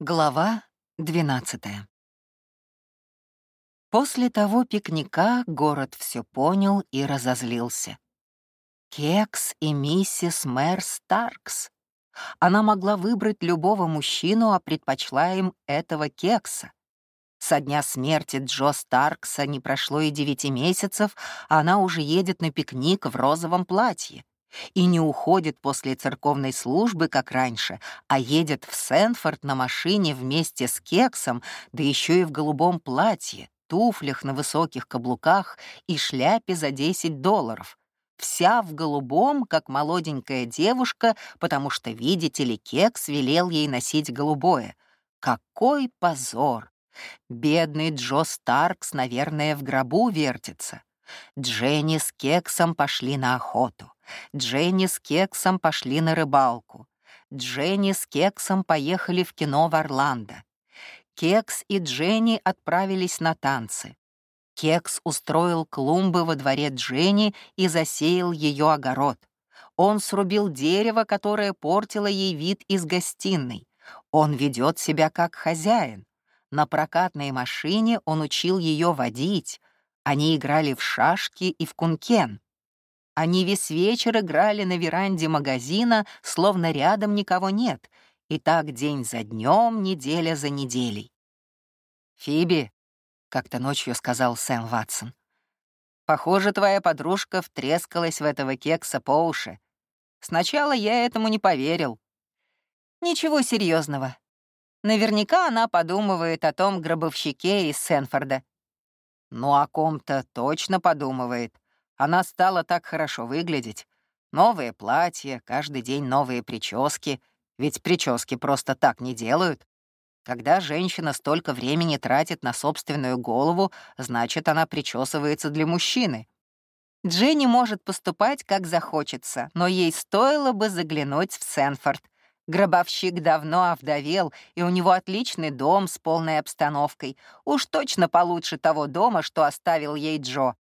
Глава 12 После того пикника город все понял и разозлился. Кекс и миссис Мэр Старкс. Она могла выбрать любого мужчину, а предпочла им этого кекса. Со дня смерти Джо Старкса не прошло и девяти месяцев, а она уже едет на пикник в розовом платье и не уходит после церковной службы, как раньше, а едет в Сенфорд на машине вместе с кексом, да еще и в голубом платье, туфлях на высоких каблуках и шляпе за 10 долларов. Вся в голубом, как молоденькая девушка, потому что, видите ли, кекс велел ей носить голубое. Какой позор! Бедный Джо Старкс, наверное, в гробу вертится. Дженни с кексом пошли на охоту. Дженни с Кексом пошли на рыбалку. Дженни с Кексом поехали в кино в Орландо. Кекс и Дженни отправились на танцы. Кекс устроил клумбы во дворе Дженни и засеял ее огород. Он срубил дерево, которое портило ей вид из гостиной. Он ведет себя как хозяин. На прокатной машине он учил ее водить. Они играли в шашки и в кункен. Они весь вечер играли на веранде магазина, словно рядом никого нет, и так день за днем, неделя за неделей. «Фиби», — как-то ночью сказал Сэм Ватсон, «похоже, твоя подружка втрескалась в этого кекса по уши. Сначала я этому не поверил». «Ничего серьезного. Наверняка она подумывает о том гробовщике из Сенфорда». «Ну, о ком-то точно подумывает», она стала так хорошо выглядеть. Новые платья, каждый день новые прически. Ведь прически просто так не делают. Когда женщина столько времени тратит на собственную голову, значит, она причесывается для мужчины. Дженни может поступать, как захочется, но ей стоило бы заглянуть в Сенфорд. Гробовщик давно овдовел, и у него отличный дом с полной обстановкой. Уж точно получше того дома, что оставил ей Джо.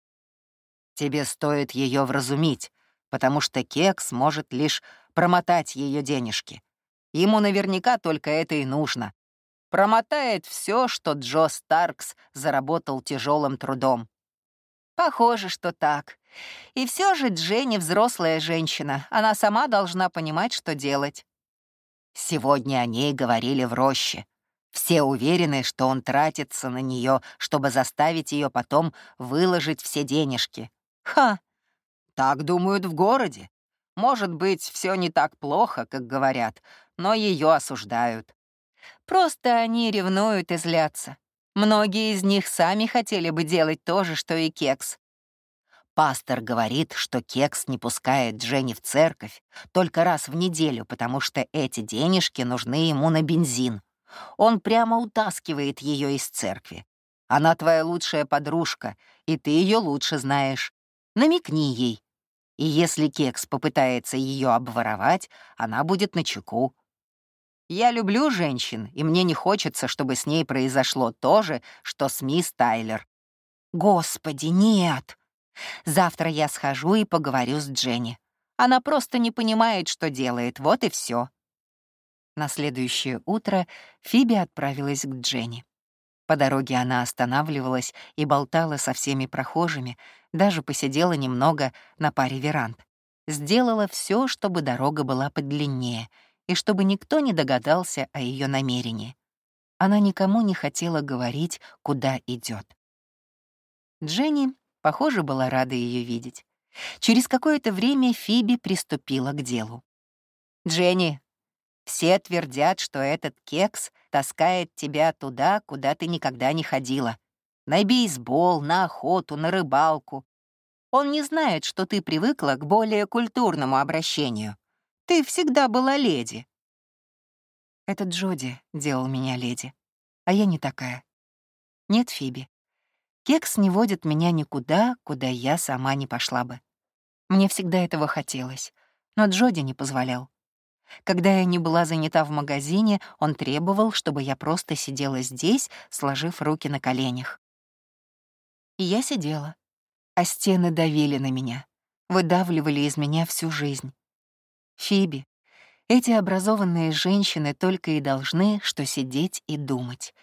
Тебе стоит ее вразумить, потому что Кекс может лишь промотать ее денежки. Ему наверняка только это и нужно. Промотает все, что Джо Старкс заработал тяжелым трудом. Похоже, что так. И все же Дженни взрослая женщина. Она сама должна понимать, что делать. Сегодня о ней говорили в роще. Все уверены, что он тратится на нее, чтобы заставить ее потом выложить все денежки. Ха! Так думают в городе. Может быть, все не так плохо, как говорят, но ее осуждают. Просто они ревнуют и злятся. Многие из них сами хотели бы делать то же, что и Кекс. Пастор говорит, что Кекс не пускает Дженни в церковь только раз в неделю, потому что эти денежки нужны ему на бензин. Он прямо утаскивает ее из церкви. Она твоя лучшая подружка, и ты ее лучше знаешь. Намекни ей. И если Кекс попытается ее обворовать, она будет на чеку. Я люблю женщин, и мне не хочется, чтобы с ней произошло то же, что с мисс Тайлер. Господи, нет! Завтра я схожу и поговорю с Дженни. Она просто не понимает, что делает, вот и все. На следующее утро Фиби отправилась к Дженни. По дороге она останавливалась и болтала со всеми прохожими, даже посидела немного на паре веранд. Сделала все, чтобы дорога была подлиннее и чтобы никто не догадался о ее намерении. Она никому не хотела говорить, куда идет. Дженни, похоже, была рада ее видеть. Через какое-то время Фиби приступила к делу. «Дженни, все твердят, что этот кекс таскает тебя туда, куда ты никогда не ходила. На бейсбол, на охоту, на рыбалку. Он не знает, что ты привыкла к более культурному обращению. Ты всегда была леди. Этот Джоди делал меня леди, а я не такая. Нет, Фиби. Кекс не водит меня никуда, куда я сама не пошла бы. Мне всегда этого хотелось, но Джоди не позволял. Когда я не была занята в магазине, он требовал, чтобы я просто сидела здесь, сложив руки на коленях. И я сидела, а стены давили на меня, выдавливали из меня всю жизнь. Фиби, Эти образованные женщины только и должны, что сидеть и думать.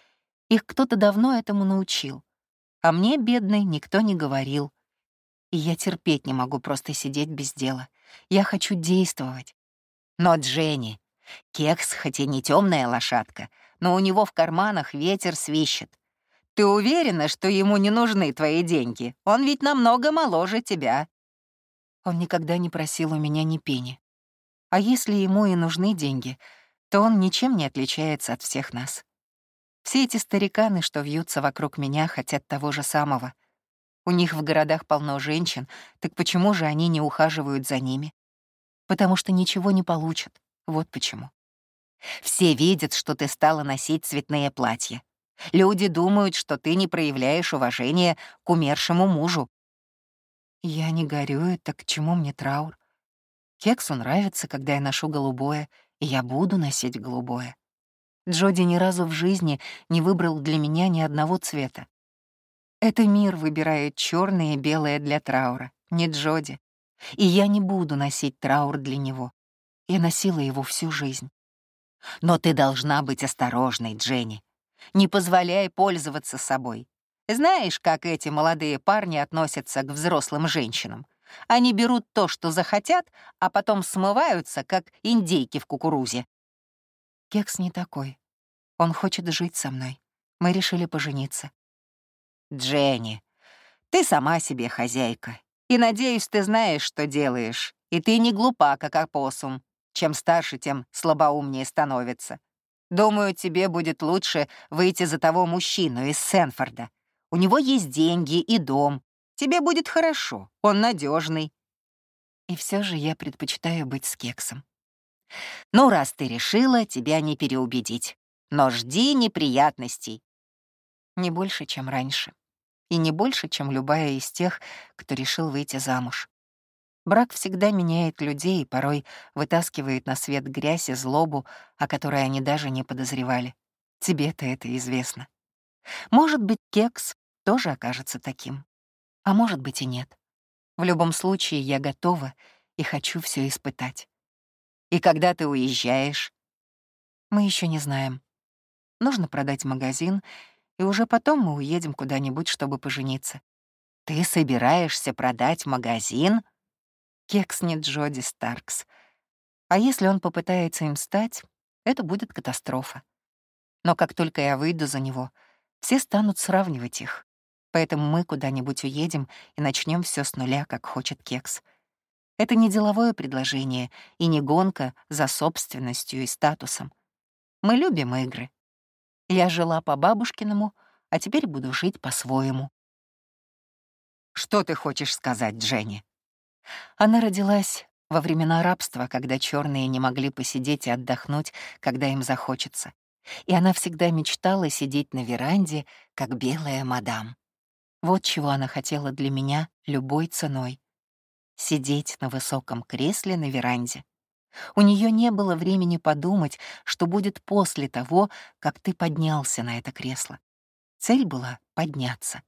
Их кто-то давно этому научил. А мне, бедный, никто не говорил. И я терпеть не могу просто сидеть без дела. Я хочу действовать. Но Дженни, кекс хоть и не темная лошадка, но у него в карманах ветер свищет. Ты уверена, что ему не нужны твои деньги? Он ведь намного моложе тебя. Он никогда не просил у меня ни пени. А если ему и нужны деньги, то он ничем не отличается от всех нас. Все эти стариканы, что вьются вокруг меня, хотят того же самого. У них в городах полно женщин, так почему же они не ухаживают за ними? Потому что ничего не получат. Вот почему. Все видят, что ты стала носить цветные платья. Люди думают, что ты не проявляешь уважения к умершему мужу. Я не горюю, так к чему мне траур? Кексу нравится, когда я ношу голубое, и я буду носить голубое. Джоди ни разу в жизни не выбрал для меня ни одного цвета. Это мир выбирает черное и белое для траура, не Джоди. И я не буду носить траур для него. Я носила его всю жизнь. Но ты должна быть осторожной, Дженни. Не позволяй пользоваться собой. Знаешь, как эти молодые парни относятся к взрослым женщинам? Они берут то, что захотят, а потом смываются, как индейки в кукурузе. Кекс не такой. Он хочет жить со мной. Мы решили пожениться. Дженни, ты сама себе хозяйка. И, надеюсь, ты знаешь, что делаешь. И ты не глупа, как опоссум. Чем старше, тем слабоумнее становится. Думаю, тебе будет лучше выйти за того мужчину из Сенфорда. У него есть деньги и дом. Тебе будет хорошо, он надежный. И все же я предпочитаю быть с кексом. Ну, раз ты решила, тебя не переубедить. Но жди неприятностей. Не больше, чем раньше. И не больше, чем любая из тех, кто решил выйти замуж. Брак всегда меняет людей и порой вытаскивает на свет грязь и злобу, о которой они даже не подозревали. Тебе-то это известно. Может быть, кекс тоже окажется таким. А может быть и нет. В любом случае, я готова и хочу все испытать. И когда ты уезжаешь? Мы еще не знаем. Нужно продать магазин, и уже потом мы уедем куда-нибудь, чтобы пожениться. Ты собираешься продать магазин? Кекс не Джоди Старкс. А если он попытается им стать, это будет катастрофа. Но как только я выйду за него, все станут сравнивать их. Поэтому мы куда-нибудь уедем и начнем все с нуля, как хочет Кекс. Это не деловое предложение и не гонка за собственностью и статусом. Мы любим игры. Я жила по бабушкиному, а теперь буду жить по-своему. Что ты хочешь сказать, Дженни? Она родилась во времена рабства, когда черные не могли посидеть и отдохнуть, когда им захочется. И она всегда мечтала сидеть на веранде, как белая мадам. Вот чего она хотела для меня любой ценой. Сидеть на высоком кресле на веранде. У нее не было времени подумать, что будет после того, как ты поднялся на это кресло. Цель была — подняться.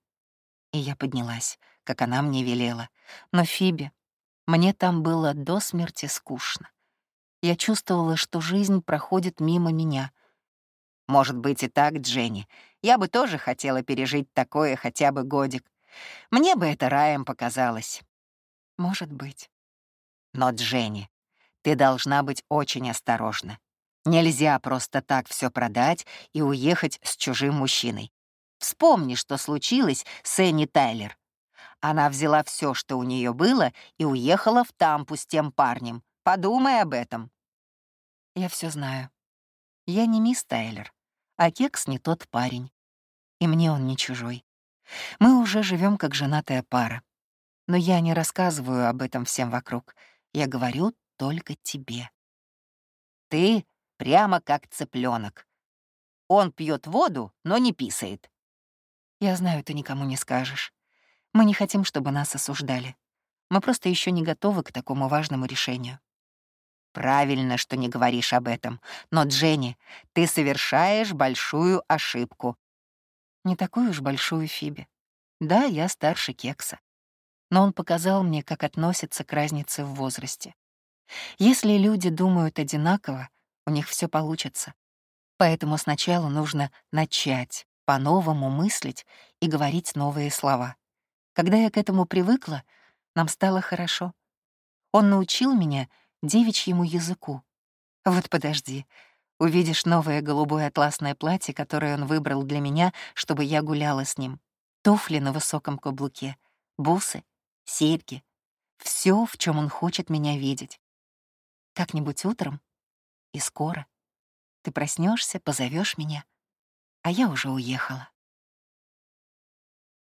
И я поднялась, как она мне велела. Но Фиби мне там было до смерти скучно. Я чувствовала, что жизнь проходит мимо меня. Может быть и так, Дженни. Я бы тоже хотела пережить такое хотя бы годик. Мне бы это раем показалось. Может быть. Но, Дженни, ты должна быть очень осторожна. Нельзя просто так все продать и уехать с чужим мужчиной. Вспомни, что случилось с Энни Тайлер. Она взяла все, что у нее было, и уехала в Тампу с тем парнем. Подумай об этом. Я все знаю. Я не мисс Тайлер, а Кекс не тот парень. И мне он не чужой. Мы уже живем как женатая пара. Но я не рассказываю об этом всем вокруг. Я говорю только тебе. Ты прямо как цыпленок. Он пьет воду, но не писает. Я знаю, ты никому не скажешь. Мы не хотим, чтобы нас осуждали. Мы просто еще не готовы к такому важному решению. Правильно, что не говоришь об этом. Но, Дженни, ты совершаешь большую ошибку. Не такую уж большую, Фиби. Да, я старше Кекса. Но он показал мне, как относится к разнице в возрасте. Если люди думают одинаково, у них все получится. Поэтому сначала нужно начать, по-новому мыслить и говорить новые слова. Когда я к этому привыкла, нам стало хорошо. Он научил меня девичьему языку. Вот подожди, увидишь новое голубое атласное платье, которое он выбрал для меня, чтобы я гуляла с ним. Туфли на высоком каблуке, бусы, серьги. Все, в чем он хочет меня видеть. Как-нибудь утром и скоро. Ты проснешься, позовешь меня, а я уже уехала.